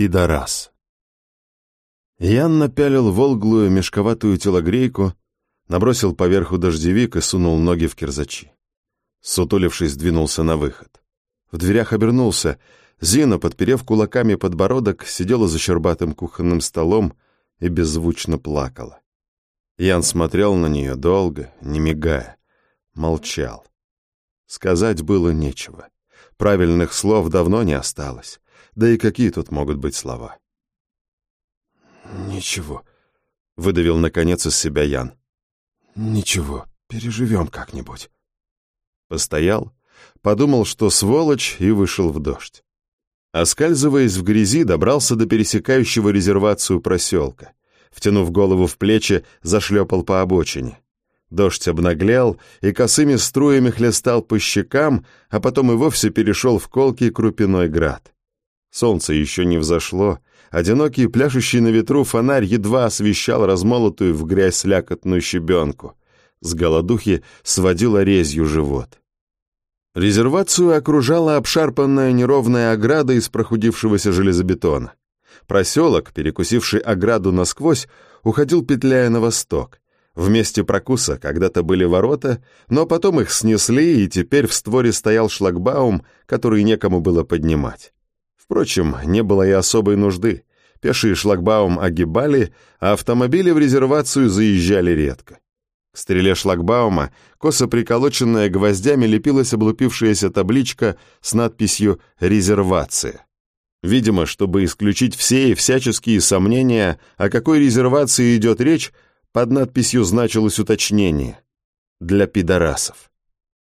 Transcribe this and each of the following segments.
Пидорас. Ян напялил волглую мешковатую телогрейку, набросил поверху дождевик и сунул ноги в кирзачи. Сутулившись, двинулся на выход. В дверях обернулся. Зина, подперев кулаками подбородок, сидела за щербатым кухонным столом и беззвучно плакала. Ян смотрел на нее долго, не мигая, молчал. Сказать было нечего. Правильных слов давно не осталось. Да и какие тут могут быть слова? «Ничего», — выдавил наконец из себя Ян. «Ничего, переживем как-нибудь». Постоял, подумал, что сволочь, и вышел в дождь. Оскальзываясь в грязи, добрался до пересекающего резервацию проселка. Втянув голову в плечи, зашлепал по обочине. Дождь обнаглел и косыми струями хлестал по щекам, а потом и вовсе перешел в колкий крупиной град. Солнце еще не взошло, одинокий пляшущий на ветру фонарь едва освещал размолотую в грязь слякотную щебенку. С голодухи сводила резью живот. Резервацию окружала обшарпанная неровная ограда из прохудившегося железобетона. Проселок, перекусивший ограду насквозь, уходил петляя на восток. В месте прокуса когда-то были ворота, но потом их снесли, и теперь в створе стоял шлагбаум, который некому было поднимать. Впрочем, не было и особой нужды. Пешие шлагбаум огибали, а автомобили в резервацию заезжали редко. К стреле шлагбаума, косо приколоченная гвоздями, лепилась облупившаяся табличка с надписью «Резервация». Видимо, чтобы исключить все и всяческие сомнения, о какой резервации идет речь, под надписью значилось уточнение «Для пидорасов».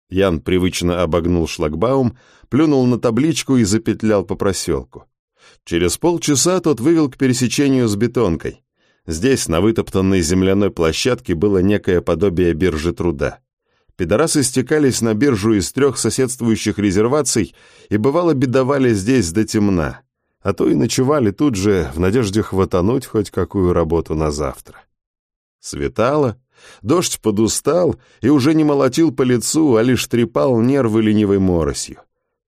Ян привычно обогнул шлагбаум, плюнул на табличку и запетлял по проселку. Через полчаса тот вывел к пересечению с бетонкой. Здесь, на вытоптанной земляной площадке, было некое подобие биржи труда. Пидорасы стекались на биржу из трех соседствующих резерваций и, бывало, бедовали здесь до темна, а то и ночевали тут же в надежде хватануть хоть какую работу на завтра. Светало, дождь подустал и уже не молотил по лицу, а лишь трепал нервы ленивой моросью.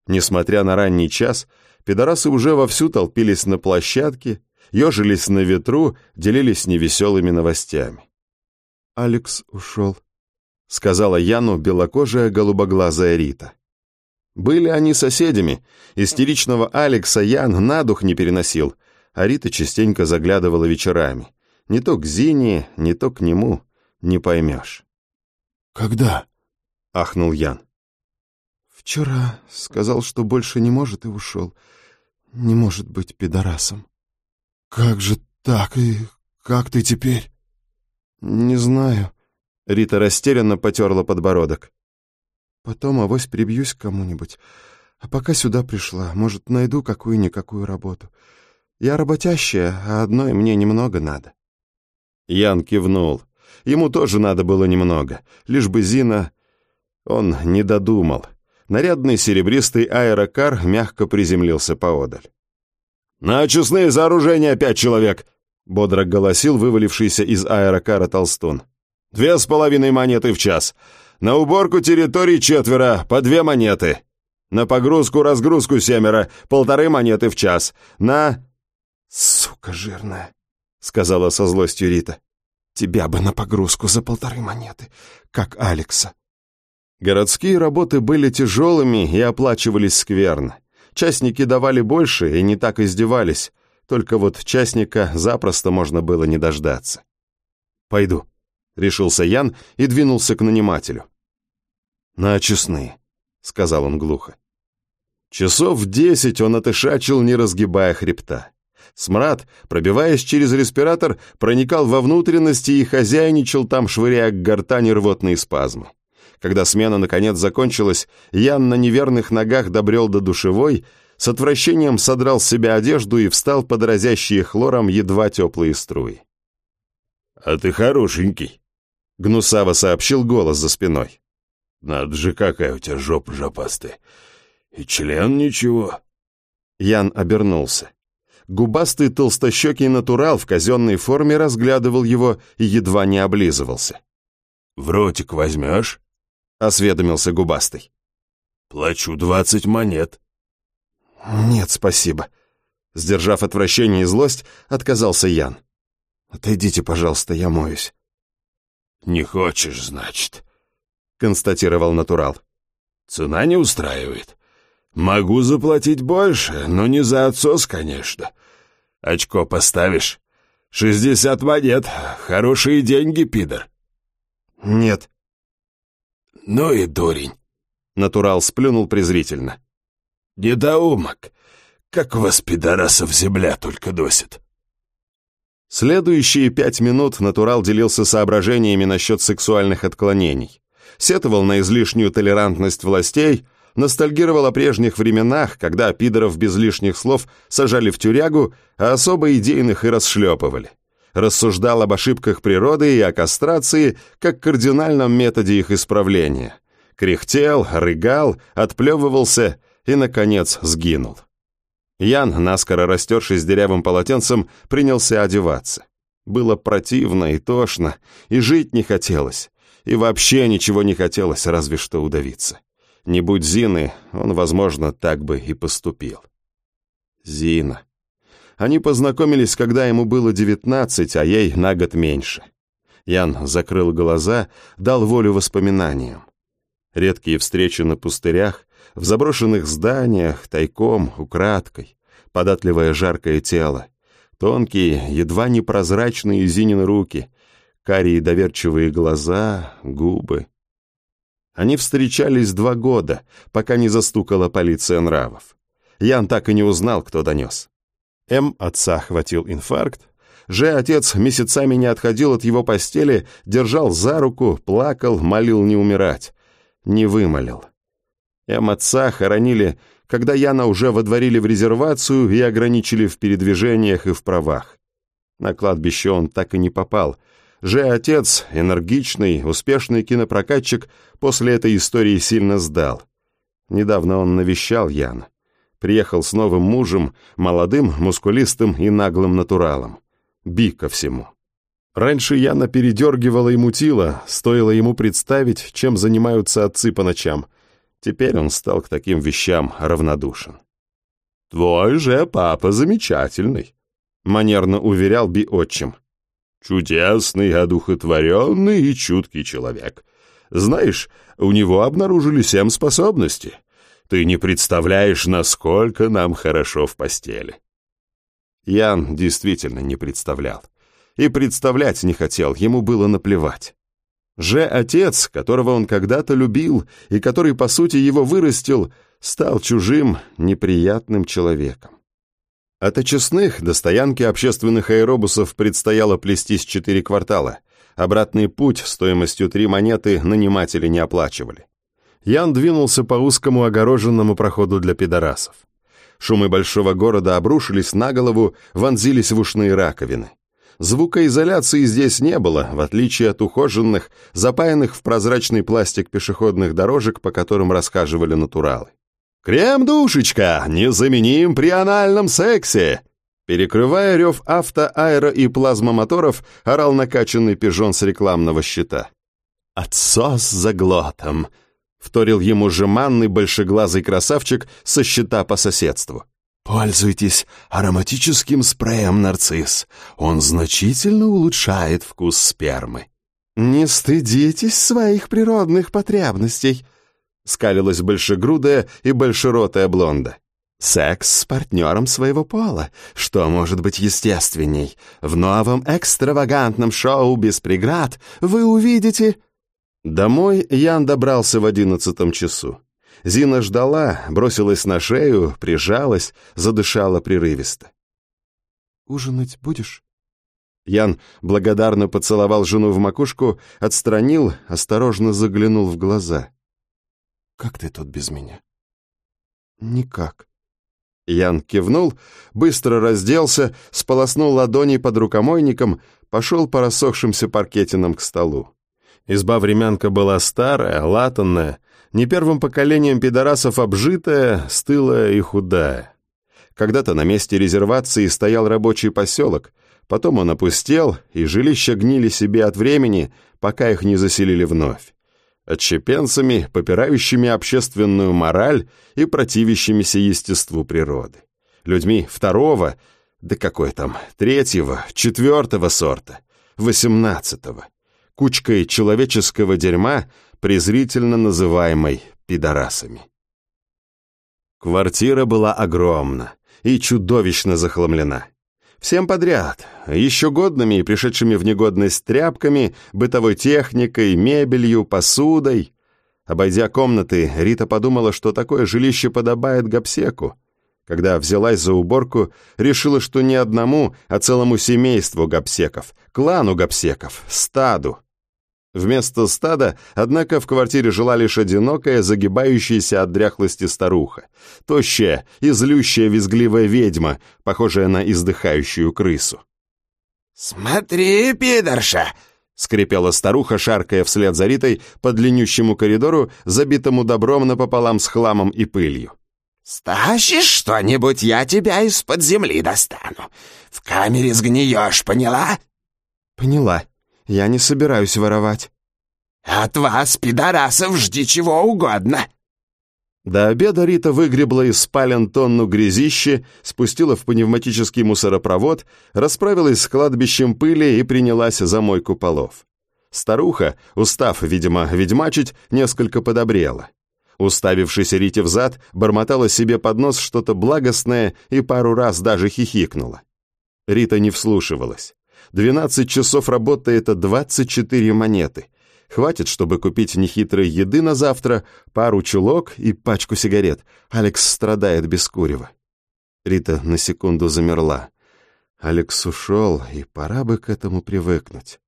Несмотря на ранний час, пидорасы уже вовсю толпились на площадке, ежились на ветру, делились невеселыми новостями. «Алекс ушел», — сказала Яну белокожая голубоглазая Рита. Были они соседями. Истеричного Алекса Ян на дух не переносил, а Рита частенько заглядывала вечерами. Не то к Зине, не то к нему, не поймешь. «Когда?» — ахнул Ян. «Вчера сказал, что больше не может и ушел. Не может быть пидорасом». «Как же так? И как ты теперь?» «Не знаю». Рита растерянно потерла подбородок. «Потом авось прибьюсь к кому-нибудь. А пока сюда пришла, может, найду какую-никакую работу. Я работящая, а одной мне немного надо». Ян кивнул. Ему тоже надо было немного, лишь бы Зина... Он не додумал. Нарядный серебристый аэрокар мягко приземлился поодаль. «На очистные сооружения пять человек!» — бодро голосил вывалившийся из аэрокара Толстун. «Две с половиной монеты в час. На уборку территории четверо, по две монеты. На погрузку-разгрузку семеро, полторы монеты в час. На...» «Сука жирная!» — сказала со злостью Рита. «Тебя бы на погрузку за полторы монеты, как Алекса». Городские работы были тяжелыми и оплачивались скверно. Частники давали больше и не так издевались, только вот частника запросто можно было не дождаться. «Пойду», — решился Ян и двинулся к нанимателю. «На очистные», — сказал он глухо. Часов в десять он отышачил, не разгибая хребта. Смрад, пробиваясь через респиратор, проникал во внутренности и хозяйничал там, швыряя к гортани рвотные спазмы. Когда смена наконец закончилась, Ян на неверных ногах добрел до душевой, с отвращением содрал с себя одежду и встал под разящие хлором едва теплые струи. «А ты хорошенький», — гнусаво сообщил голос за спиной. «Надо же, какая у тебя жопа жопастая. И член ничего». Ян обернулся. Губастый толстощекий натурал в казенной форме разглядывал его и едва не облизывался. «В ротик возьмешь?» — осведомился губастый. «Плачу двадцать монет». «Нет, спасибо». Сдержав отвращение и злость, отказался Ян. «Отойдите, пожалуйста, я моюсь». «Не хочешь, значит», — констатировал натурал. «Цена не устраивает. Могу заплатить больше, но не за отсос, конечно. Очко поставишь? Шестьдесят монет. Хорошие деньги, пидор». «Нет». «Ну и дурень», — натурал сплюнул презрительно. «Недоумок. Как вас, пидорасов, земля только досит». Следующие пять минут натурал делился соображениями насчет сексуальных отклонений. Сетовал на излишнюю толерантность властей, ностальгировал о прежних временах, когда пидоров без лишних слов сажали в тюрягу, а особо идейных и расшлепывали. Рассуждал об ошибках природы и о кастрации как кардинальном методе их исправления. Кряхтел, рыгал, отплевывался и, наконец, сгинул. Ян, наскоро растершись дырявым полотенцем, принялся одеваться. Было противно и тошно, и жить не хотелось. И вообще ничего не хотелось, разве что удавиться. Не будь Зины, он, возможно, так бы и поступил. Зина. Они познакомились, когда ему было девятнадцать, а ей на год меньше. Ян закрыл глаза, дал волю воспоминаниям. Редкие встречи на пустырях, в заброшенных зданиях, тайком, украдкой, податливое жаркое тело, тонкие, едва непрозрачные Зинины руки, карие доверчивые глаза, губы. Они встречались два года, пока не застукала полиция нравов. Ян так и не узнал, кто донес. М. отца хватил инфаркт, Ж. отец месяцами не отходил от его постели, держал за руку, плакал, молил не умирать. Не вымолил. М. отца хоронили, когда Яна уже водворили в резервацию и ограничили в передвижениях и в правах. На кладбище он так и не попал. Же отец, энергичный, успешный кинопрокатчик, после этой истории сильно сдал. Недавно он навещал Яна. Приехал с новым мужем, молодым, мускулистым и наглым натуралом. Би ко всему. Раньше Яна передергивала и мутила, стоило ему представить, чем занимаются отцы по ночам. Теперь он стал к таким вещам равнодушен. «Твой же папа замечательный», — манерно уверял Би отчим. «Чудесный, одухотворенный и чуткий человек. Знаешь, у него обнаружили семь способностей. Ты не представляешь, насколько нам хорошо в постели». Ян действительно не представлял и представлять не хотел, ему было наплевать. Же отец, которого он когда-то любил и который, по сути, его вырастил, стал чужим, неприятным человеком. От очистных до стоянки общественных аэробусов предстояло плестись четыре квартала. Обратный путь стоимостью три монеты наниматели не оплачивали. Ян двинулся по узкому огороженному проходу для пидорасов. Шумы большого города обрушились на голову, вонзились в ушные раковины. Звукоизоляции здесь не было, в отличие от ухоженных, запаянных в прозрачный пластик пешеходных дорожек, по которым расхаживали натуралы. «Крем-душечка! Незаменим при анальном сексе!» Перекрывая рев авто, аэро и плазмомоторов, орал накачанный пижон с рекламного щита. «Отсос за глотом!» — вторил ему жеманный большеглазый красавчик со щита по соседству. Пользуйтесь ароматическим спреем «Нарцисс». Он значительно улучшает вкус спермы. «Не стыдитесь своих природных потребностей», — скалилась большегрудая и большеротая блонда. «Секс с партнером своего пола. Что может быть естественней? В новом экстравагантном шоу «Без преград» вы увидите...» Домой Ян добрался в одиннадцатом часу. Зина ждала, бросилась на шею, прижалась, задышала прерывисто. «Ужинать будешь?» Ян благодарно поцеловал жену в макушку, отстранил, осторожно заглянул в глаза. «Как ты тут без меня?» «Никак». Ян кивнул, быстро разделся, сполоснул ладони под рукомойником, пошел по рассохшимся паркетинам к столу. Изба-времянка была старая, латанная, не первым поколением пидорасов обжитая, стылая и худая. Когда-то на месте резервации стоял рабочий поселок, потом он опустел, и жилища гнили себе от времени, пока их не заселили вновь. Отщепенцами, попирающими общественную мораль и противящимися естеству природы. людьми второго, да какой там, третьего, четвертого сорта, восемнадцатого, кучкой человеческого дерьма, презрительно называемой пидорасами. Квартира была огромна и чудовищно захламлена. Всем подряд, еще годными и пришедшими в негодность тряпками, бытовой техникой, мебелью, посудой. Обойдя комнаты, Рита подумала, что такое жилище подобает гапсеку. Когда взялась за уборку, решила, что не одному, а целому семейству гапсеков, клану гапсеков, стаду. Вместо стада, однако, в квартире жила лишь одинокая, загибающаяся от дряхлости старуха. Тощая и злющая визгливая ведьма, похожая на издыхающую крысу. «Смотри, пидорша!» — скрипела старуха, шаркая вслед за Ритой по длиннющему коридору, забитому добром напополам с хламом и пылью. «Стащишь что-нибудь, я тебя из-под земли достану. В камере сгниешь, поняла?» «Поняла», я не собираюсь воровать». «От вас, пидорасов, жди чего угодно». До обеда Рита выгребла из спален тонну грязищи, спустила в пневматический мусоропровод, расправилась с кладбищем пыли и принялась за мойку полов. Старуха, устав, видимо, ведьмачить, несколько подобрела. Уставившись Рите в зад, бормотала себе под нос что-то благостное и пару раз даже хихикнула. Рита не вслушивалась. 12 часов работы — это 24 монеты. Хватит, чтобы купить нехитрой еды на завтра, пару чулок и пачку сигарет. Алекс страдает без курева. Рита на секунду замерла. Алекс ушел, и пора бы к этому привыкнуть.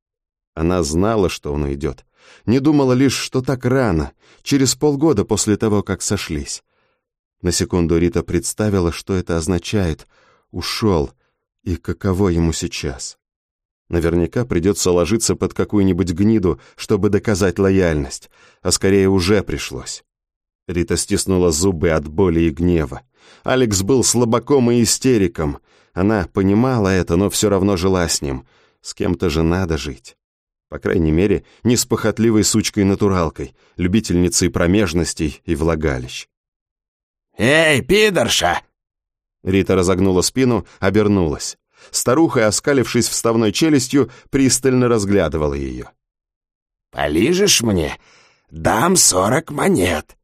Она знала, что он уйдет. Не думала лишь, что так рано, через полгода после того, как сошлись. На секунду Рита представила, что это означает. Ушел. И каково ему сейчас? Наверняка придется ложиться под какую-нибудь гниду, чтобы доказать лояльность, а скорее уже пришлось. Рита стиснула зубы от боли и гнева. Алекс был слабаком и истериком. Она понимала это, но все равно жила с ним. С кем-то же надо жить. По крайней мере, не с похотливой сучкой-натуралкой, любительницей промежностей и влагалищ. «Эй, пидорша!» Рита разогнула спину, обернулась. Старуха, оскалившись вставной челюстью, пристально разглядывала ее. «Полижешь мне? Дам сорок монет!»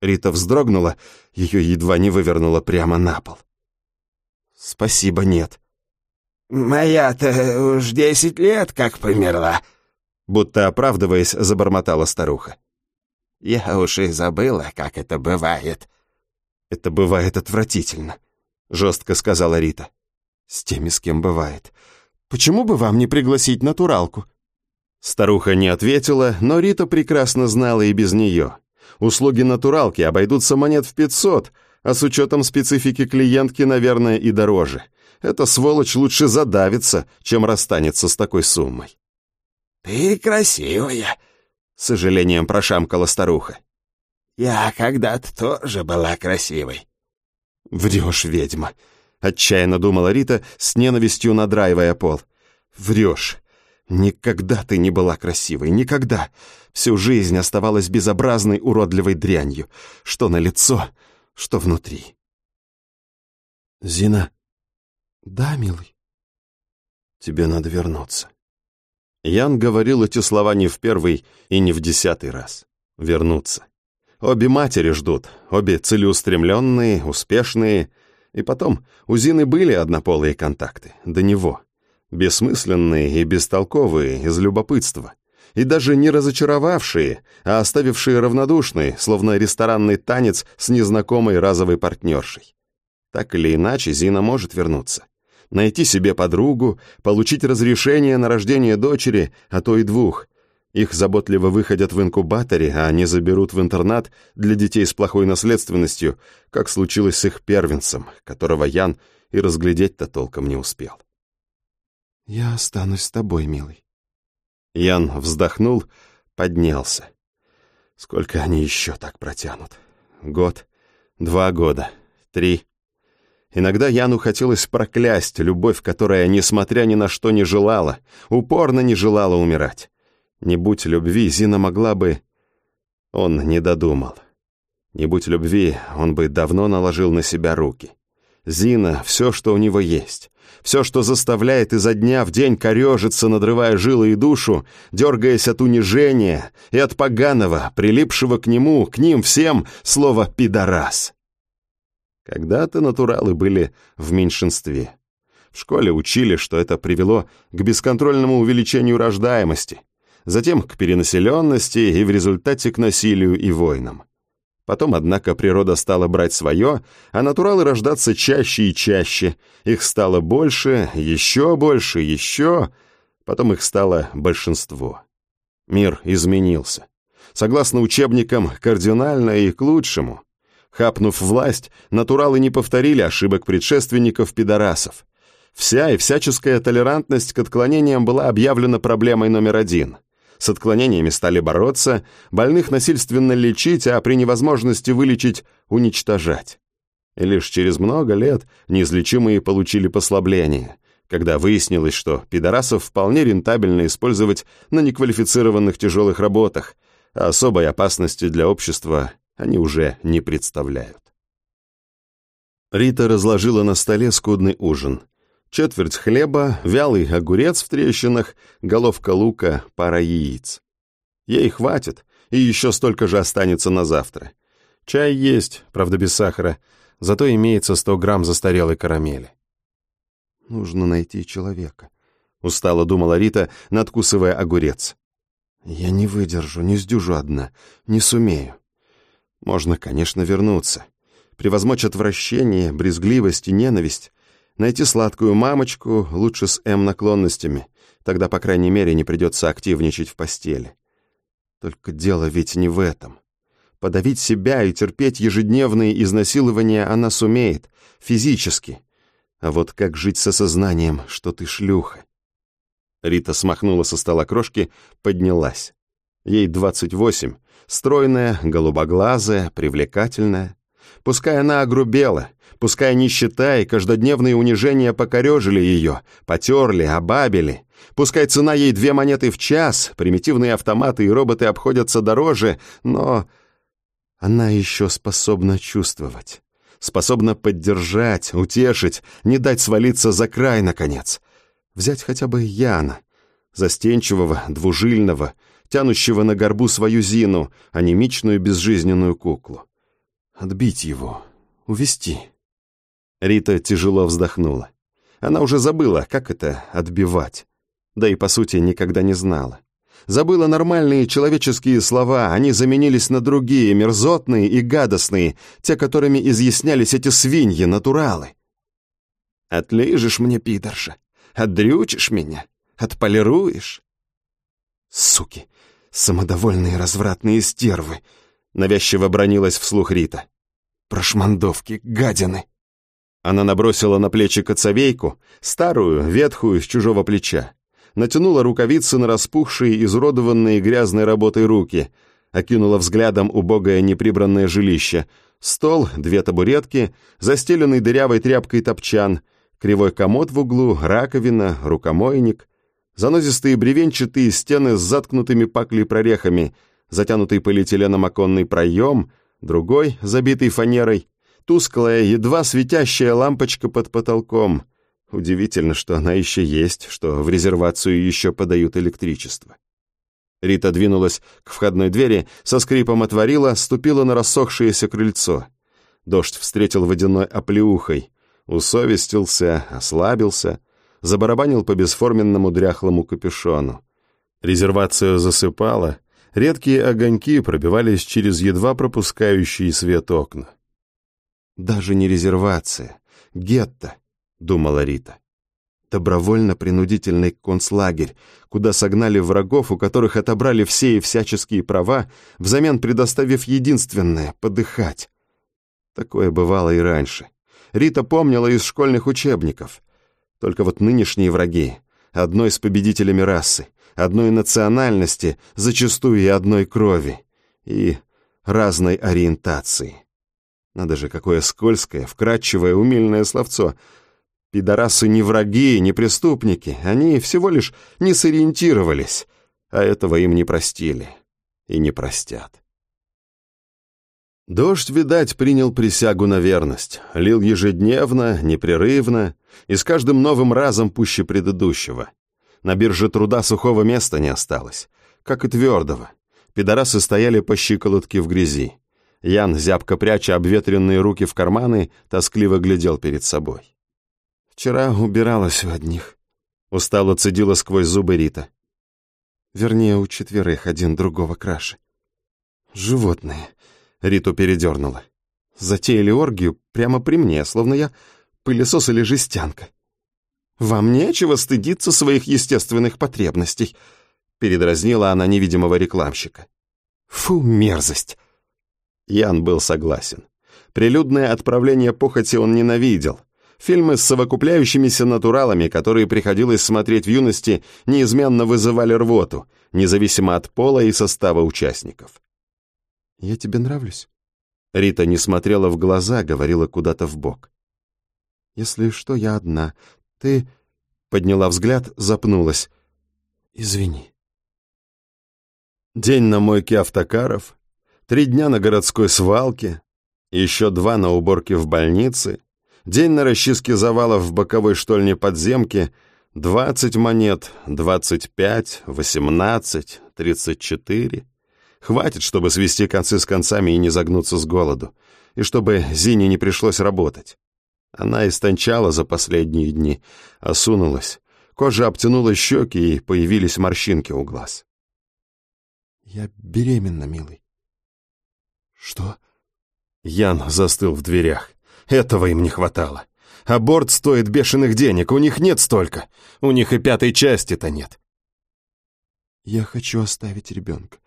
Рита вздрогнула, ее едва не вывернуло прямо на пол. «Спасибо, нет». «Моя-то уж десять лет как померла», будто оправдываясь, забормотала старуха. «Я уж и забыла, как это бывает». «Это бывает отвратительно», — жестко сказала Рита. С теми, с кем бывает. Почему бы вам не пригласить натуралку? Старуха не ответила, но Рита прекрасно знала и без нее. Услуги натуралки обойдутся монет в 500, а с учетом специфики клиентки, наверное, и дороже. Эта сволочь лучше задавится, чем расстанется с такой суммой. «Ты красивая», — с сожалением прошамкала старуха. «Я когда-то тоже была красивой». «Врешь, ведьма», Отчаянно думала Рита, с ненавистью надраивая пол. «Врешь. Никогда ты не была красивой, никогда. Всю жизнь оставалась безобразной, уродливой дрянью. Что на лицо, что внутри». «Зина?» «Да, милый». «Тебе надо вернуться». Ян говорил эти слова не в первый и не в десятый раз. Вернуться. Обе матери ждут, обе целеустремленные, успешные, и потом, у Зины были однополые контакты, до него. Бессмысленные и бестолковые, из любопытства. И даже не разочаровавшие, а оставившие равнодушные, словно ресторанный танец с незнакомой разовой партнершей. Так или иначе, Зина может вернуться. Найти себе подругу, получить разрешение на рождение дочери, а то и двух, их заботливо выходят в инкубаторе, а они заберут в интернат для детей с плохой наследственностью, как случилось с их первенцем, которого Ян и разглядеть-то толком не успел. «Я останусь с тобой, милый». Ян вздохнул, поднялся. Сколько они еще так протянут? Год, два года, три. Иногда Яну хотелось проклясть любовь, которая, несмотря ни на что, не желала, упорно не желала умирать. Не будь любви, Зина могла бы... Он не додумал. Не будь любви, он бы давно наложил на себя руки. Зина — все, что у него есть. Все, что заставляет изо дня в день корежиться, надрывая жилы и душу, дергаясь от унижения и от поганого, прилипшего к нему, к ним всем, слова «пидорас». Когда-то натуралы были в меньшинстве. В школе учили, что это привело к бесконтрольному увеличению рождаемости, затем к перенаселенности и в результате к насилию и войнам. Потом, однако, природа стала брать свое, а натуралы рождаться чаще и чаще. Их стало больше, еще больше, еще. Потом их стало большинство. Мир изменился. Согласно учебникам, кардинально и к лучшему. Хапнув власть, натуралы не повторили ошибок предшественников-пидорасов. Вся и всяческая толерантность к отклонениям была объявлена проблемой номер один – с отклонениями стали бороться, больных насильственно лечить, а при невозможности вылечить – уничтожать. И лишь через много лет неизлечимые получили послабление, когда выяснилось, что пидорасов вполне рентабельно использовать на неквалифицированных тяжелых работах, а особой опасности для общества они уже не представляют. Рита разложила на столе скудный ужин четверть хлеба, вялый огурец в трещинах, головка лука, пара яиц. Ей хватит, и еще столько же останется на завтра. Чай есть, правда без сахара, зато имеется 100 грамм застарелой карамели. «Нужно найти человека», — устало думала Рита, надкусывая огурец. «Я не выдержу, не сдюжу одна, не сумею. Можно, конечно, вернуться. Превозмочь отвращение, брезгливость и ненависть, Найти сладкую мамочку, лучше с М-наклонностями. Тогда, по крайней мере, не придется активничать в постели. Только дело ведь не в этом. Подавить себя и терпеть ежедневные изнасилования она сумеет, физически. А вот как жить с осознанием, что ты шлюха? Рита смахнула со стола крошки, поднялась. Ей двадцать восемь, стройная, голубоглазая, привлекательная. Пускай она огрубела, Пускай нищета и каждодневные унижения покорежили ее, потерли, обабили. Пускай цена ей две монеты в час, примитивные автоматы и роботы обходятся дороже, но она еще способна чувствовать. Способна поддержать, утешить, не дать свалиться за край, наконец. Взять хотя бы Яна, застенчивого, двужильного, тянущего на горбу свою Зину, анемичную безжизненную куклу. Отбить его, увести. Рита тяжело вздохнула. Она уже забыла, как это отбивать. Да и, по сути, никогда не знала. Забыла нормальные человеческие слова, они заменились на другие, мерзотные и гадостные, те, которыми изъяснялись эти свиньи, натуралы. «Отлижешь мне, пидорша, отдрючишь меня, отполируешь». «Суки, самодовольные развратные стервы», — навязчиво бронилась вслух Рита. «Прошмандовки, гадины». Она набросила на плечи коцовейку, старую, ветхую, с чужого плеча. Натянула рукавицы на распухшие, изуродованные грязной работой руки, окинула взглядом убогое неприбранное жилище. Стол, две табуретки, застеленный дырявой тряпкой топчан, кривой комод в углу, раковина, рукомойник, занозистые бревенчатые стены с заткнутыми паклей прорехами, затянутый полиэтиленом оконный проем, другой, забитый фанерой, Тусклая, едва светящая лампочка под потолком. Удивительно, что она еще есть, что в резервацию еще подают электричество. Рита двинулась к входной двери, со скрипом отворила, ступила на рассохшееся крыльцо. Дождь встретил водяной оплеухой. Усовестился, ослабился, забарабанил по бесформенному дряхлому капюшону. Резервацию засыпала, редкие огоньки пробивались через едва пропускающие свет окна. Даже не резервация, гетто, думала Рита. Добровольно-принудительный концлагерь, куда согнали врагов, у которых отобрали все и всяческие права, взамен предоставив единственное — подыхать. Такое бывало и раньше. Рита помнила из школьных учебников. Только вот нынешние враги, одной с победителями расы, одной национальности, зачастую и одной крови, и разной ориентации. Надо же, какое скользкое, вкрадчивое, умильное словцо. Пидорасы не враги, не преступники. Они всего лишь не сориентировались, а этого им не простили и не простят. Дождь, видать, принял присягу на верность, лил ежедневно, непрерывно и с каждым новым разом пуще предыдущего. На бирже труда сухого места не осталось, как и твердого. Пидорасы стояли по щиколотке в грязи. Ян, зябко пряча обветренные руки в карманы, тоскливо глядел перед собой. «Вчера убиралась у одних», — устало цедила сквозь зубы Рита. «Вернее, у четверых один другого краше. Животные». Риту передернула. Затеяли оргию прямо при мне, словно я пылесос или жестянка. «Вам нечего стыдиться своих естественных потребностей», — передразнила она невидимого рекламщика. «Фу, мерзость!» Ян был согласен. Прилюдное отправление похоти он ненавидел. Фильмы с совокупляющимися натуралами, которые приходилось смотреть в юности, неизменно вызывали рвоту, независимо от пола и состава участников. «Я тебе нравлюсь?» Рита не смотрела в глаза, говорила куда-то в бок. «Если что, я одна. Ты...» Подняла взгляд, запнулась. «Извини». День на мойке автокаров, три дня на городской свалке, еще два на уборке в больнице, день на расчистке завалов в боковой штольне подземки, двадцать монет, двадцать пять, восемнадцать, тридцать четыре. Хватит, чтобы свести концы с концами и не загнуться с голоду, и чтобы Зине не пришлось работать. Она истончала за последние дни, осунулась. Кожа обтянула щеки, и появились морщинки у глаз. «Я беременна, милый». «Что?» Ян застыл в дверях. Этого им не хватало. Аборт стоит бешеных денег, у них нет столько. У них и пятой части-то нет. «Я хочу оставить ребенка.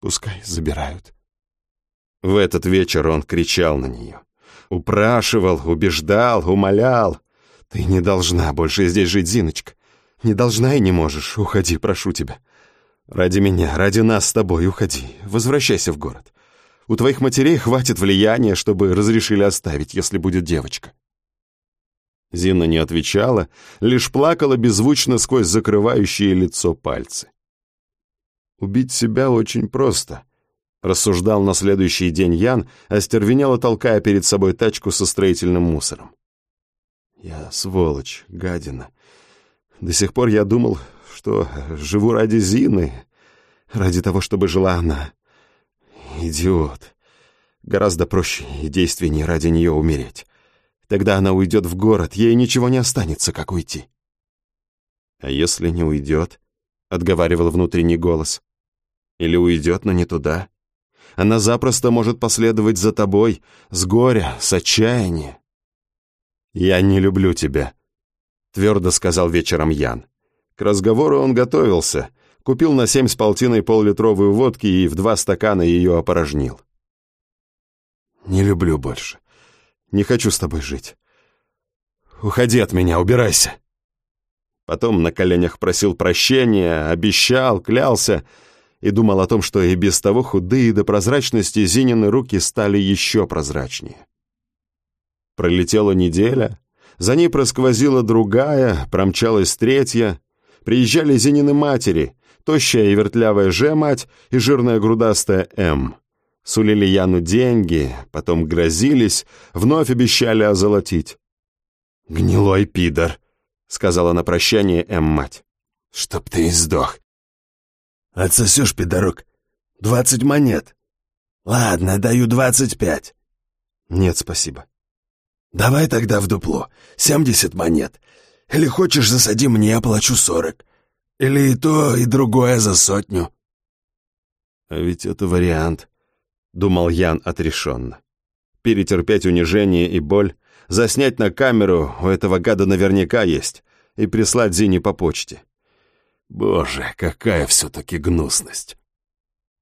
Пускай забирают. В этот вечер он кричал на нее. Упрашивал, убеждал, умолял. «Ты не должна больше здесь жить, Зиночка. Не должна и не можешь. Уходи, прошу тебя. Ради меня, ради нас с тобой уходи. Возвращайся в город. У твоих матерей хватит влияния, чтобы разрешили оставить, если будет девочка». Зина не отвечала, лишь плакала беззвучно сквозь закрывающие лицо пальцы. Убить себя очень просто. Рассуждал на следующий день Ян, остервенело толкая перед собой тачку со строительным мусором. Я сволочь, гадина. До сих пор я думал, что живу ради Зины, ради того, чтобы жила она. Идиот. Гораздо проще и действеннее ради нее умереть. Тогда она уйдет в город, ей ничего не останется, как уйти. А если не уйдет, — отговаривал внутренний голос, или уйдет, но не туда. Она запросто может последовать за тобой, с горя, с отчаяния. «Я не люблю тебя», — твердо сказал вечером Ян. К разговору он готовился, купил на семь с полтиной поллитровую водки и в два стакана ее опорожнил. «Не люблю больше. Не хочу с тобой жить. Уходи от меня, убирайся». Потом на коленях просил прощения, обещал, клялся — и думал о том, что и без того худые до прозрачности Зинины руки стали еще прозрачнее. Пролетела неделя, за ней просквозила другая, промчалась третья. Приезжали Зинины матери, тощая и вертлявая Ж-мать и жирная грудастая М. Сулили Яну деньги, потом грозились, вновь обещали озолотить. «Гнилой пидор», — сказала на прощание М-мать. «Чтоб ты и сдох. Отсосешь, пидорок? Двадцать монет. Ладно, даю двадцать пять. Нет, спасибо. Давай тогда в дупло. Семьдесят монет. Или хочешь, засади мне, оплачу сорок. Или и то, и другое за сотню. А ведь это вариант, думал Ян отрешенно. Перетерпеть унижение и боль, заснять на камеру у этого гада наверняка есть и прислать Зине по почте. Боже, какая все-таки гнусность.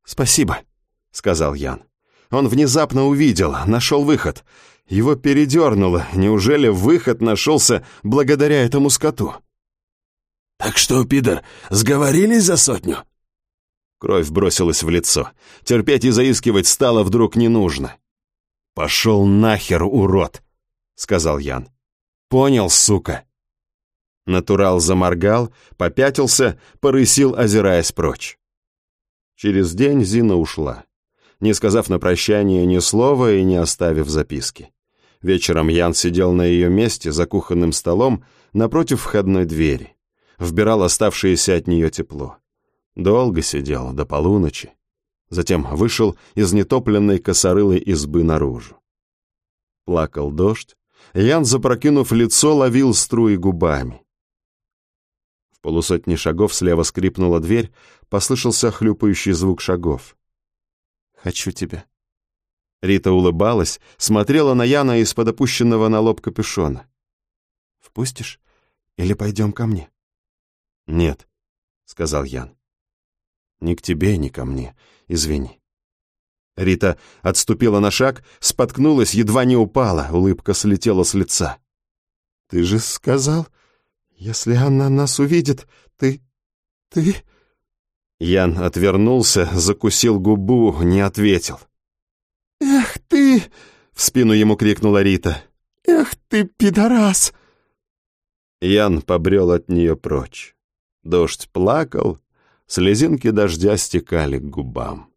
«Спасибо», — сказал Ян. Он внезапно увидел, нашел выход. Его передернуло. Неужели выход нашелся благодаря этому скоту? «Так что, пидор, сговорились за сотню?» Кровь бросилась в лицо. Терпеть и заискивать стало вдруг не нужно. «Пошел нахер, урод!» — сказал Ян. «Понял, сука?» Натурал заморгал, попятился, порысил, озираясь прочь. Через день Зина ушла. не сказав на прощание ни слова и не оставив записки. Вечером Ян сидел на ее месте за кухонным столом напротив входной двери. Вбирал оставшееся от нее тепло. Долго сидел, до полуночи. Затем вышел из нетопленной косорылой избы наружу. Плакал дождь. Ян, запрокинув лицо, ловил струи губами. Полусотни шагов слева скрипнула дверь, послышался хлюпающий звук шагов. «Хочу тебя». Рита улыбалась, смотрела на Яна из-под опущенного на лоб капюшона. «Впустишь? Или пойдем ко мне?» «Нет», — сказал Ян. «Ни к тебе, ни ко мне. Извини». Рита отступила на шаг, споткнулась, едва не упала, улыбка слетела с лица. «Ты же сказал, если она нас увидит, ты... ты...» Ян отвернулся, закусил губу, не ответил. «Эх ты!» — в спину ему крикнула Рита. «Эх ты, пидорас!» Ян побрел от нее прочь. Дождь плакал, слезинки дождя стекали к губам.